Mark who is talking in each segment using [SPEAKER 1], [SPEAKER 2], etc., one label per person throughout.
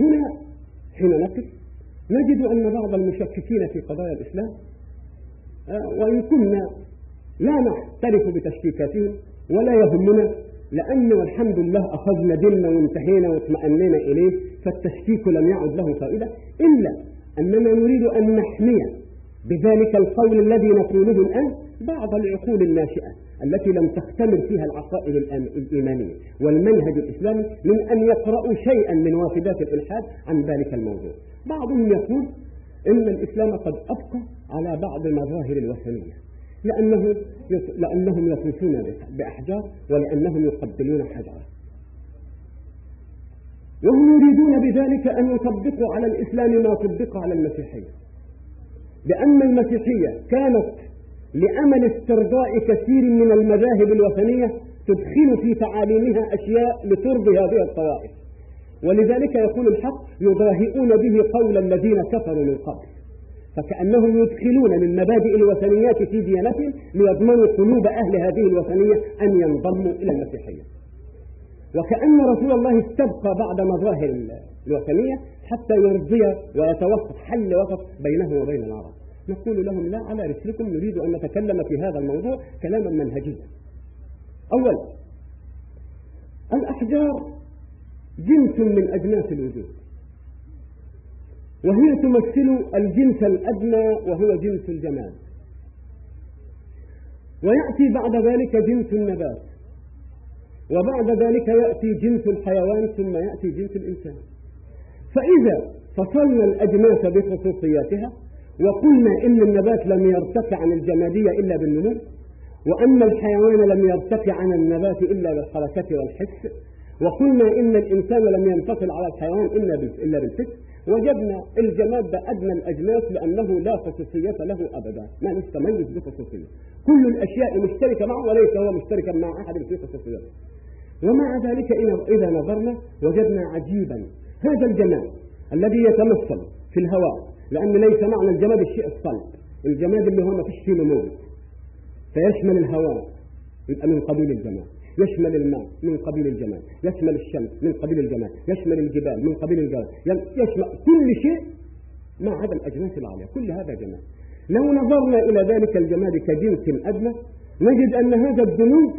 [SPEAKER 1] هنا حين نقف. نجد أن بعض المشككين في قضايا الإسلام آه، وإن كنا لا نعترف بتشكيكاتهم ولا يهمنا لأن والحمد لله أخذنا ديننا وانتهينا واطمأنينا إليه فالتشكيك لم يعد له فائدة إلا أننا نريد أن نحمي بذلك القول الذي نقوله الآن بعض العقول الناشئة. التي لم تختمر فيها العقائد الإيمانية. والمنهج الإسلامي من أن يقرأوا شيئا من وافدات الإلحاد عن ذلك الموضوع. بعضهم يقول إن الإسلام قد أبقى على بعض مظاهر الوثنية لأنه لأنهم يطوفون بأحجار ولأنهم يقبلون حجرا وهم يريدون بذلك أن يطبقوا على الإسلام ما طبق على المسيحية. لأن المسيحية كانت لأمل استرضاء كثير من المذاهب الوثنية تدخل في تعاليمها أشياء لترضي هذه الطوائف. ولذلك يقول الحق يضاهئون به قول الذين كفروا من قبل. فكأنهم يدخلون من مبادئ الوثنيات في ديانتهم ليضمنوا قلوب أهل هذه الوثنية أن ينضموا إلى المسيحية. وكأن رسول الله استبقى بعد مظاهر الوثنية حتى يرضي ويتوسط حل وسط بينه وبين العرب. نقول لهم لا على رسلكم نريد أن نتكلم في هذا الموضوع كلاما منهجيا. أولا الأحجار جنس من أجناس الوجود. وهي تمثل الجنس الأدنى وهو جنس الجمال. ويأتي بعد ذلك جنس النبات. وبعد ذلك يأتي جنس الحيوان ثم يأتي جنس الإنسان. فإذا فصلنا الأجناس بخصوصياتها وقلنا إن النبات لم يرتفع عن الجمادية إلا بالنمو وأن الحيوان لم يرتفع عن النبات إلا بالحركة والحس وقلنا إن الإنسان لم ينفصل على الحيوان إلا بالحس وجدنا الجماد ده أدنى الأجناس لأنه لا خصوصية له أبدا ما يستميز بخصوصية كل الأشياء مشتركة معه وليس هو مشتركا مع أحد في خصوصيته ومع ذلك إذا نظرنا وجدنا عجيبا هذا الجماد الذي يتمثل في الهواء لأن ليس معنى الجماد الشيء الصلب. الجماد اللي هو ما فيش فيه نمو. فيشمل الهواء يبقى من قبيل الجماد. يشمل الماء من قبيل الجمال يشمل الشمس من قبيل الجمال يشمل الجبال من قبيل الجبال. يشمل كل شيء ما عدا الأجناس العالية. كل هذا جمال لو نظرنا إلى ذلك الجمال كجنس أدنى نجد أن هذا الذنوب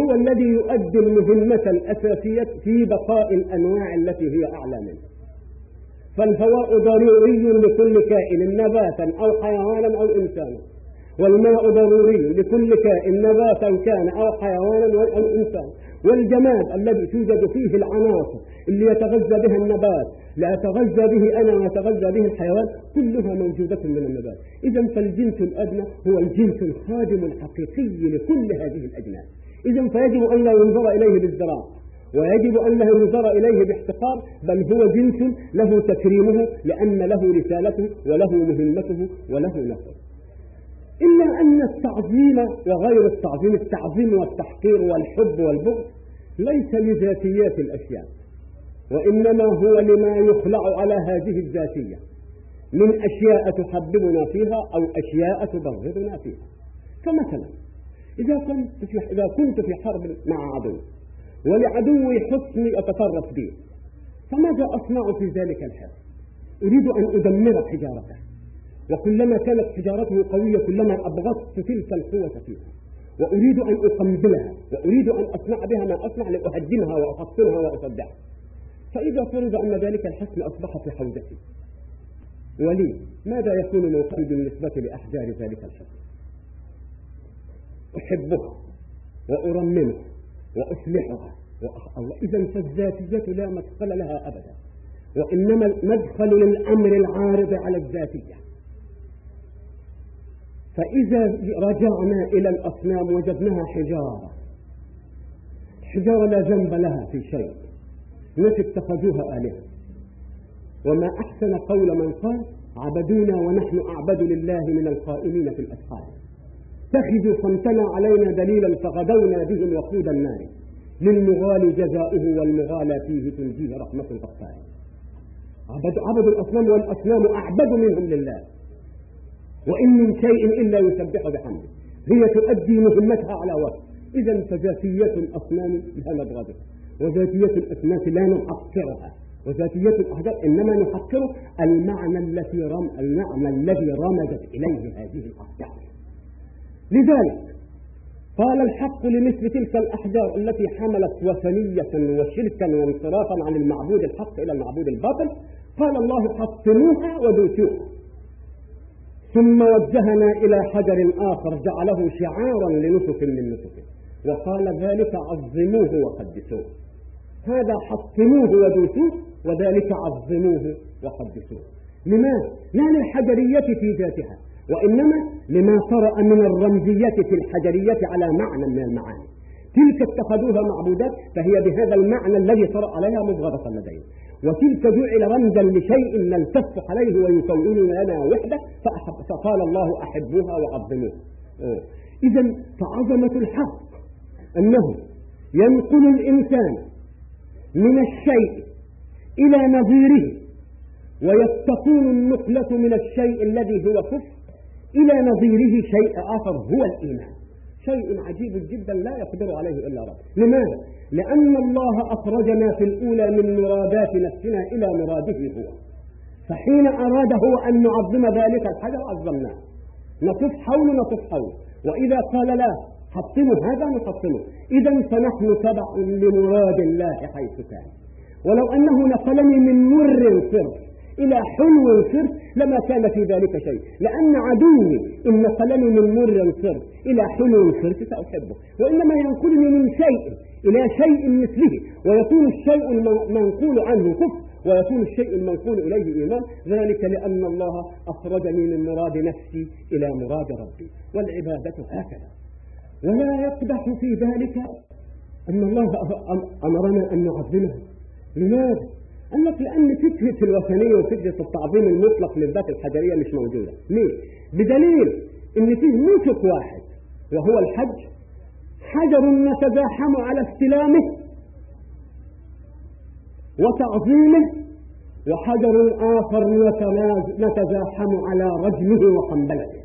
[SPEAKER 1] هو الذي يؤدي المهمة الأساسية في بقاء الأنواع التي هي أعلى منه. فالهواء ضروري لكل كائن نباتا أو حيوانا أو إنسانا. والماء ضروري لكل كائن نباتا كان أو حيوانا أو إنسان والجماد الذي توجد فيه العناصر اللي يتغذى بها النبات. لا يتغذى به أنا ويتغذى به الحيوان كلها موجودة من النبات. إذا فالجنس الأدنى هو الجنس الخادم الحقيقي لكل هذه الأجناس. إذا فيجب أن لا ينظر إليه بالزراع ويجب أن لا ينظر إليه باحتقار بل هو جنس له تكريمه لأن له رسالته وله مهمته وله نفسه. إلا أن التعظيم وغير التعظيم التعظيم والتحقير والحب والبغض ليس لذاتيات الأشياء وإنما هو لما يخلع على هذه الذاتية. من أشياء تحببنا فيها أو أشياء تبغضنا فيها. فمثلا إذا كنت في إذا كنت في حرب مع عدو ولعدوي حصني أتطرف به فماذا أصنع في ذلك الحال؟ أريد أن أدمر حجارته. وكلما كانت حجارته قوية كلما أبغضت تلك القوة فيها. وأريد أن أقنبلها وأريد أن أصنع بها ما أصنع لأهدمها وأحصنها وأصدعها. فإذا فرض أن ذلك الحسن أصبح في حوزتي. ولي ماذا يكون موقعي بالنسبة لأحجار ذلك الحسن؟ أحبها وأرممها وأصلحها إذا فالذاتية لا مدخل لها أبدا. وإنما المدخل للأمر العارض على الذاتية. فإذا رجعنا إلى الأصنام وجدناها حجارة. حجارة لا ذنب لها في شيء. ناس اتخذوها آلهة. وما أحسن قول من قال عبدونا ونحن أعبد لله من القائمين في الأسحار. اتخذوا صمتنا علينا دليلا فغدونا بهم وقود النار. للمغال جزاؤه والمغالى فيه تنجيه رحمة الغفار عبدوا الأصنام والأصنام أعبد منهم لله. وإن من شيء إلا يسبح بحمده. هي تؤدي مهمتها على وقت إذا فذاتية الأصنام لا نبغضها وذاتية الأسماك لا نحقرها. وذاتية الأحجار إنما نحقر المعنى الذي رم المعنى الذي رمزت إليه هذه الأحجار لذلك قال الحق لمثل تلك الأحجار التي حملت وثنية وشركا وانصرافا عن المعبود الحق إلى المعبود الباطل. قال الله حطموها ودوسوها ثم وجهنا إلى حجر آخر جعله شعارا لنسك من نسكه وقال ذلك عظموه وقدسوه. هذا حطموه ودوسوه وذلك عظموه وقدسوه. لماذا؟ لا للحجرية في ذاتها وإنما لما طرأ من الرمزية في الحجرية على معنى من المعاني. تلك اتخذوها معبودات فهي بهذا المعنى الذي طرأ عليها مبغضة لديهم. وتلك جعل رمزا لشيء نلتف عليه ويكون لنا وحدة فقال الله أحبوها وعظموها. إذا فعظمة الحق أنه ينقل الإنسان من الشيء إلى نظيره ويستقيم النقلة من الشيء الذي هو كفر إلى نظيره شيء آخر هو الإيمان. شيء عجيب جدا لا يقدر عليه إلا رب. لماذا؟ لأن الله أخرجنا في الأولى من مرادات نفسنا إلى مراده هو. فحين أراد هو أن نعظم ذلك الحجر عظمناه. نطف حول نطف حول وإذا قال لا حطموا هذا نحطمه. إذا فنحن تبع لمراد الله حيث كان. ولو أنه نقلني من مر صرف إلى حلو صرف لما كان في ذلك شيء. لأن عدوي إن نقلني من مر صرف إلى حلو صرف سأحبه. وإنما ينقلني من شيء إلى شيء مثله. ويكون الشيء المنقول عنه كفر. ويكون الشيء المنقول إليه إيمان. ذلك لأن الله أخرجني من مراد نفسي إلى مراد ربي. والعبادة هكذا. ولا يقدح في ذلك أن الله أمرنا أن نعظمه لماذا؟ قال لك لأن فكرة الوثنية وفكرة التعظيم المطلق للذات الحجرية مش موجودة. ليه؟ بدليل إن فيه نسك واحد وهو الحج حجر نتزاحم على استلامه وتعظيمه وحجر آخر نتزاحم على رجمه وقنبلته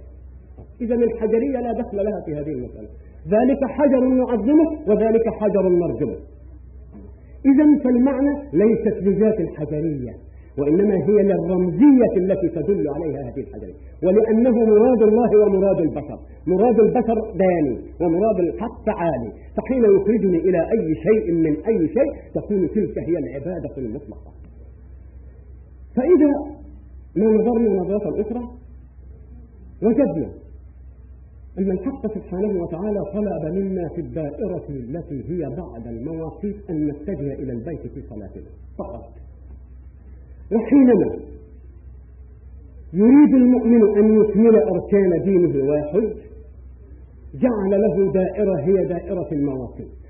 [SPEAKER 1] إذا الحجرية لا دخل لها في هذه المسألة. ذلك حجر نعظمه وذلك حجر نرجمه إذا فالمعنى ليست لذات الحجرية وإنما هي للرمزية التي تدل عليها هذه الحجرية. ولأنه مراد الله ومراد البشر. مراد البشر داني ومراد الحق عالي. فحين يخرجني إلى أي شيء من أي شيء تكون تلك هي العبادة المطلقة. فإذا ما نظرنا نظرة أخرى وجدنا أن الحق سبحانه وتعالى طلب منا في الدائرة التي هي بعد المواقيت أن نتجه إلى البيت في صلاتنا فقط. وحينما يريد المؤمن أن يكمل أركان دينه ويحج جعل له دائرة هي دائرة المواقيت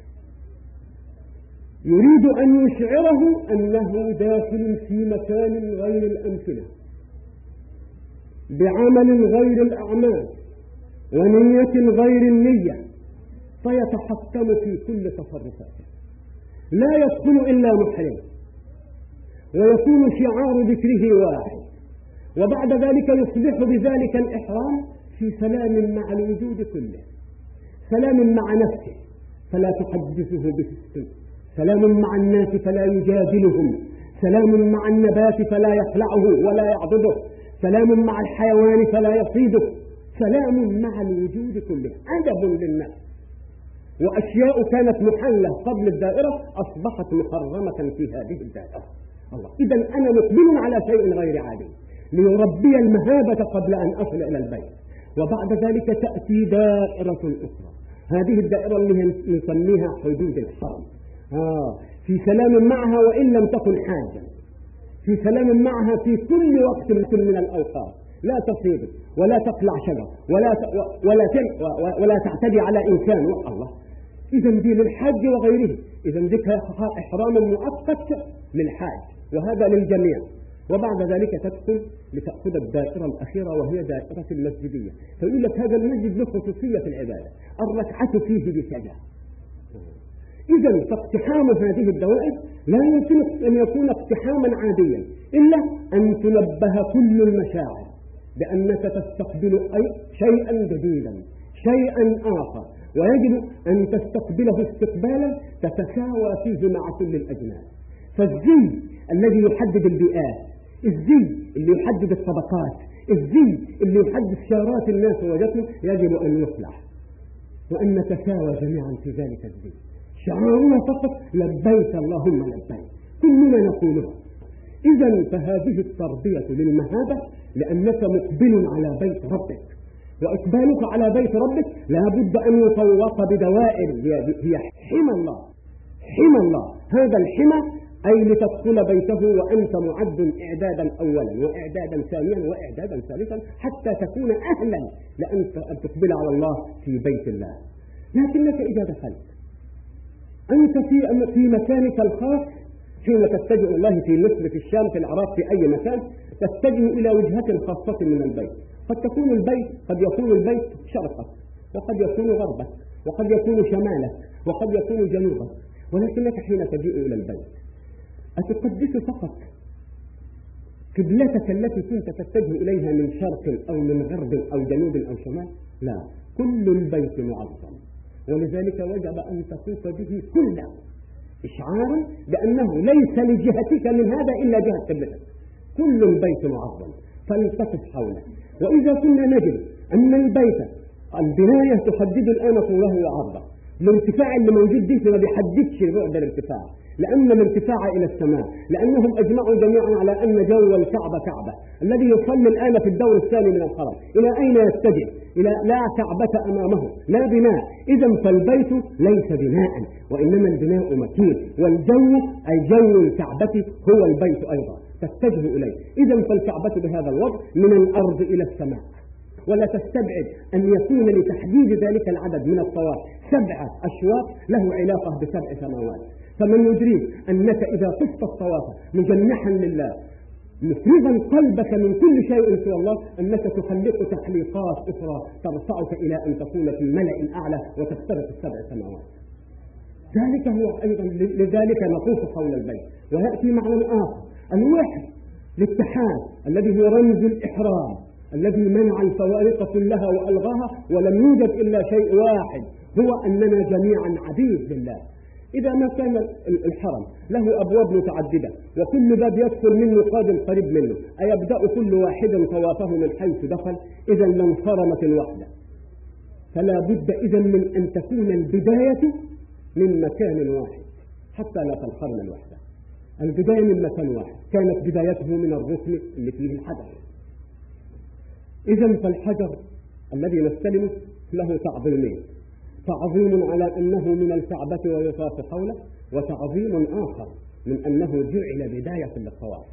[SPEAKER 1] يريد أن يشعره أنه داخل في مكان غير الأمثلة بعمل غير الأعمال. ونية غير النية. فيتحكم في كل تصرفاته لا يدخل إلا محرم ويكون شعار ذكره واحد. وبعد ذلك يصبح بذلك الإحرام في سلام مع الوجود كله. سلام مع نفسه. فلا تحدثه بفسق سلام مع الناس فلا يجادلهم. سلام مع النبات فلا يخلعه ولا يعضده. سلام مع الحيوان فلا يصيده. سلام مع الوجود كله. أدب للناس. وأشياء كانت محلة قبل الدائرة أصبحت محرمة في هذه الدائرة. الله. إذا أنا مقبل على شيء غير عادي. ليربي المهابة قبل أن أصل إلى البيت. وبعد ذلك تأتي دائرة أخرى. هذه الدائرة اللي نسميها حدود الحرم. آه. في سلام معها وإن لم تكن حاجة. في سلام معها في كل وقت من الأوقات. لا تصيد ولا تقلع شجر ولا ولا ولا تعتدي على إنسان. الله. اذا دي للحاج وغيره. اذا ذيك إحرام مؤقت للحاج. وهذا للجميع. وبعد ذلك تدخل لتأخذ الدائرة الأخيرة وهي دائرة المسجدية. فيقول لك هذا المسجد له خصوصية في العبادة. الركعة فيه بسجع إذا فاقتحام هذه الدوائر لا يمكن أن يكون اقتحاما عاديا. إلا أن تنبه كل المشاعر. بأنك تستقبل أي شيئا جديدا شيئا آخر ويجب أن تستقبله استقبالا تتساوى فيه مع كل الأجناس فالزي الذي يحدد البيئات الزي اللي يحدد الطبقات الزي اللي يحدد شارات الناس ووجهتهم يجب أن يصلح. وأن نتساوى جميعا في ذلك الزي. شعارنا فقط لبيك اللهم لبيك كلنا نقولها إذا فهذه التربية للمهابة لأنك مقبل على بيت ربك. وإقبالك على بيت ربك لا بد أن يطوق بدوائر. هي حمى الله. حمى الله. هذا الحمى أي لتدخل بيته وأنت معد إعدادا أولا وإعدادا ثانيا وإعدادا ثالثا حتى تكون أهلا لأن تقبل على الله في بيت الله. لكنك إذا دخلت أنت في في مكانك الخاص حين تتجه الله في مصر في الشام في العراق في أي مكان تتجه إلى وجهة خاصة من البيت. قد تكون البيت قد يكون البيت شرقك وقد يكون غربك وقد يكون شمالك وقد يكون جنوبك ولكنك حين تجيء إلى البيت أتقدس فقط قبلتك التي كنت تتجه إليها من شرق أو من غرب أو جنوب أو شمال؟ لا كل البيت معظم. ولذلك وجب أن تطوف به كله إشعارا بأنه ليس لجهتك من هذا إلا جهة قبلتك. كل البيت معظم. فالتفت حوله وإذا كنا نجد أن البيت البناية تحدد الآن طوله وعرضه الارتفاع اللي موجود دي ما بيحددش بعد الارتفاع لأن الارتفاع إلى السماء. لأنهم أجمعوا جميعا على أن جو الكعبة كعبة. الذي يصلي الآن في الدور الثاني من الحرم إلى أين يتجه؟ إلى لا كعبة أمامه. لا بناء. إذا فالبيت ليس بناء. وإنما البناء مكين. والجو أي جو الكعبة هو البيت أيضا. تتجه إليه. إذا فالكعبة بهذا الوضع من الأرض إلى السماء. ولا تستبعد أن يكون لتحديد ذلك العدد من الطواف سبعة أشواط له علاقة بسبع سماوات. فمن يدريك أنك إذا طفت الطواف مجنحا لله مفرغا قلبك من كل شيء سوى الله أنك تخلق تحليقات أخرى ترفعك إلى أن تكون في ملأ أعلى وتخترق السبع سماوات. ذلك هو أيضا لذلك نطوف حول البيت. ويأتي معنى آخر. الوحد الاتحاد الذي هو رمز الإحرام الذي منع الفوارق كلها وألغاها ولم يوجد إلا شيء واحد هو أننا جميعا عبيد لله. إذا ما كان الحرم له أبواب متعددة وكل باب يدخل منه قادم قريب منه أيبدأ كل واحد طوافه من حيث دخل؟ إذا لانصرمت الوحدة. فلا بد إذا من أن تكون البداية من مكان واحد حتى لا تنخرم الوحدة. البداية من مكان واحد. كانت بدايته من الركن اللي فيه الحجر. إذا فالحجر الذي نستلمه له تعظيمين تعظيم على أنه من الكعبة ويطاف حوله وتعظيم آخر من أنه جعل بداية للطواف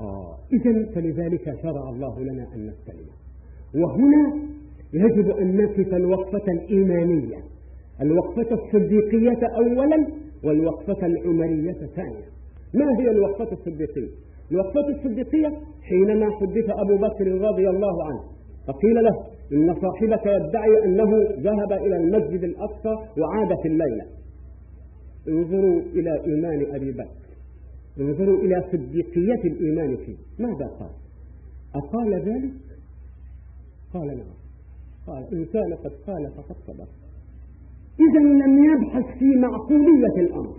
[SPEAKER 1] آه. إذا فلذلك شرع الله لنا أن نستلم. وهنا يجب أن نقف الوقفة الإيمانية. الوقفة الصديقية أولا والوقفة العمرية ثانيا. ما هي الوقفة الصديقية؟ الوقفة الصديقية حينما حدث أبو بكر رضي الله عنه فقيل له إن صاحبك يدعي أنه ذهب إلى المسجد الأقصى وعاد في الليلة. انظروا إلى إيمان أبي بكر. انظروا إلى صديقية الإيمان فيه. ماذا قال؟ أقال ذلك؟ قال نعم. قال إن كان قد قال فقد صدق. إذا لم يبحث في معقولية الأمر.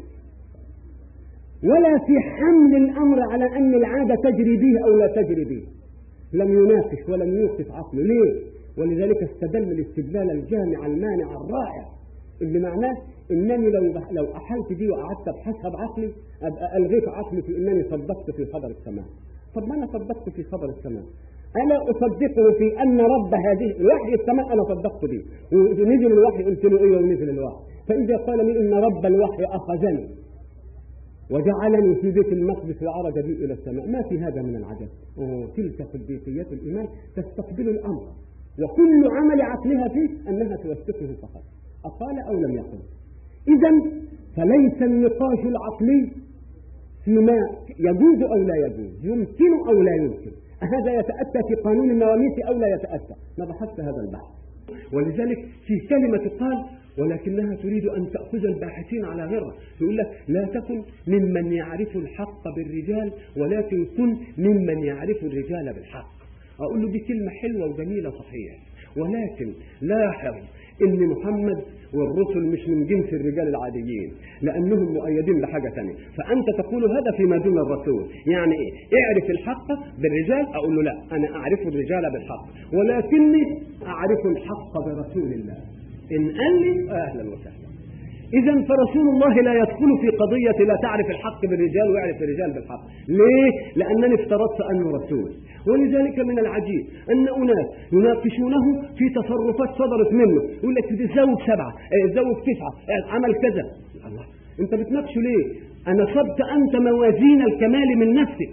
[SPEAKER 1] ولا في حمل الأمر على أن العادة تجري به أو لا تجري به. لم يناقش ولم يوقف عقله ليه؟ ولذلك استدل الاستدلال الجامع المانع الرائع. اللي معناه إنني لو لو أحلت دي وقعدت ابحثها بعقلي أبقى ألغيت عقلي في إنني صدقت في خبر السماء. طب ما أنا صدقت في خبر السماء. أنا أصدقه في أن رب هذه الوحي السماء أنا صدقت به. ونزل الوحي قلت له إيه ونزل الوحي؟ فإذا قال لي إن رب الوحي أخذني. وجعلني في بيت المقدس وعرج بي إلى السماء. ما في هذا من العجب. تلك صديقية الإيمان تستقبل الأمر. وكل عمل عقلها فيه أنها توثقه فقط. أقال أو لم يقل. إذا فليس النقاش العقلي فيما يجوز أو لا يجوز. يمكن أو لا يمكن. هذا يتأتى في قانون النواميس أو لا يتأتى. ما بحثت هذا البحث. ولذلك في كلمة قال ولكنها تريد أن تأخذ الباحثين على غيرها يقول لك لا تكن ممن يعرف الحق بالرجال ولكن كن ممن يعرف الرجال بالحق. أقول له دي كلمة حلوة وجميلة صحيح ولكن لاحظ إن محمد والرسل مش من جنس الرجال العاديين لأنهم مؤيدين بحاجة ثانية فأنت تقول هذا فيما دون الرسول. يعني إيه؟ اعرف الحق بالرجال؟ أقول له لا أنا أعرف الرجال بالحق. ولكني أعرف الحق برسول الله. إن قال لي أهلا وسهلا. إذا فرسول الله لا يدخل في قضية لا تعرف الحق بالرجال ويعرف الرجال بالحق. ليه؟ لأنني افترضت أنه رسول. ولذلك من العجيب أن أناس يناقشونه في تصرفات صدرت منه. يقول لك تتزوج سبعة تزوج تسعة عمل كذا. الله. أنت بتناقشه ليه؟ أنصبت أنت موازين الكمال من نفسك.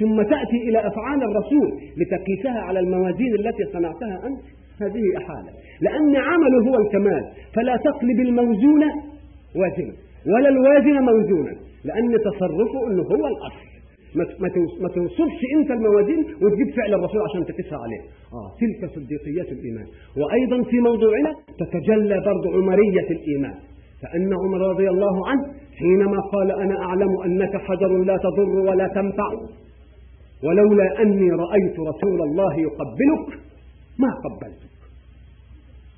[SPEAKER 1] ثم تأتي إلى أفعال الرسول لتقيسها على الموازين التي صنعتها أنت. هذه أحالة لأن عمله هو الكمال. فلا تقلب الموزون وازنا ولا الوازن موزونا. لأن تصرفه أنه هو الأصل. ما تنصبش أنت الموازين وتجيب فعل الرسول عشان تقيسها عليه. آه تلك صديقيات الإيمان. وأيضا في موضوعنا تتجلى برضو عمرية الإيمان. فإن عمر رضي الله عنه حينما قال أنا أعلم أنك حجر لا تضر ولا تنفع. ولولا أني رأيت رسول الله يقبلك ما قبلتك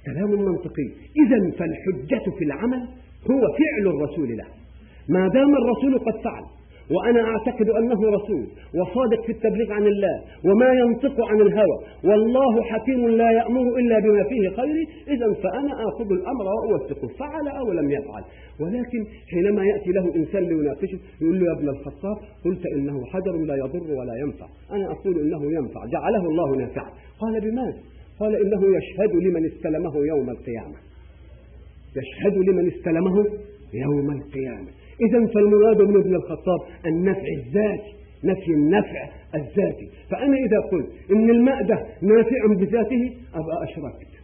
[SPEAKER 1] كلام منطقي. اذا فالحجة في العمل هو فعل الرسول له. ما دام الرسول قد فعل وأنا أعتقد أنه رسول وصادق في التبليغ عن الله وما ينطق عن الهوى والله حكيم لا يأمر إلا بما فيه خير إذا فأنا آخذ الأمر وأوثقه فعل أو لم يفعل. ولكن حينما يأتي له إنسان ليناقشه يقول له يا ابن الخطاب قلت إنه حجر لا يضر ولا ينفع. أنا أقول إنه ينفع. جعله الله نافعا. قال بماذا؟ قال إنه يشهد لمن استلمه يوم القيامة. يشهد لمن استلمه يوم القيامة. إذا فالمراد من ابن الخطاب النفع الذاتي نفي النفع الذاتي. فأنا إذا قلت إن الماء ده نافع بذاته أبقى أشركت.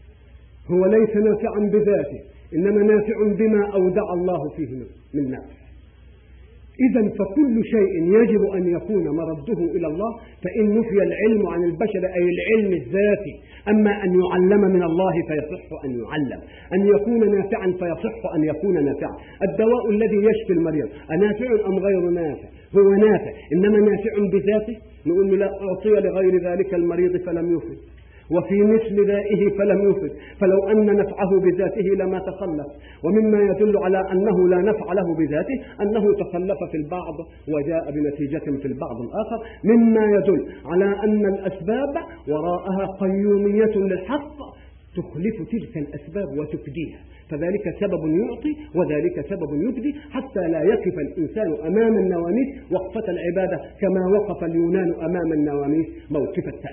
[SPEAKER 1] هو ليس نافعا بذاته إنما نافع بما أودع الله فيه من نفع. إذا فكل شيء يجب أن يكون مرده إلى الله فإن نفي العلم عن البشر أي العلم الذاتي أما أن يعلم من الله فيصح أن يعلم أن يكون نافعا فيصح أن يكون نافعا. الدواء الذي يشفي المريض أنافع أم غير نافع؟ هو نافع إنما نافع بذاته؟ نقول لا أعطي لغير ذلك المريض فلم يفد وفي مثل دائه فلم يفد فلو أن نفعه بذاته لما تخلف ومما يدل على أنه لا نفع له بذاته أنه تخلف في البعض وجاء بنتيجة في البعض الآخر مما يدل على أن الأسباب وراءها قيومية للحق تخلف تلك الأسباب وتفديها فذلك سبب يعطي وذلك سبب يفدي حتى لا يقف الإنسان أمام النواميس وقفة العبادة كما وقف اليونان أمام النواميس موقف التأليف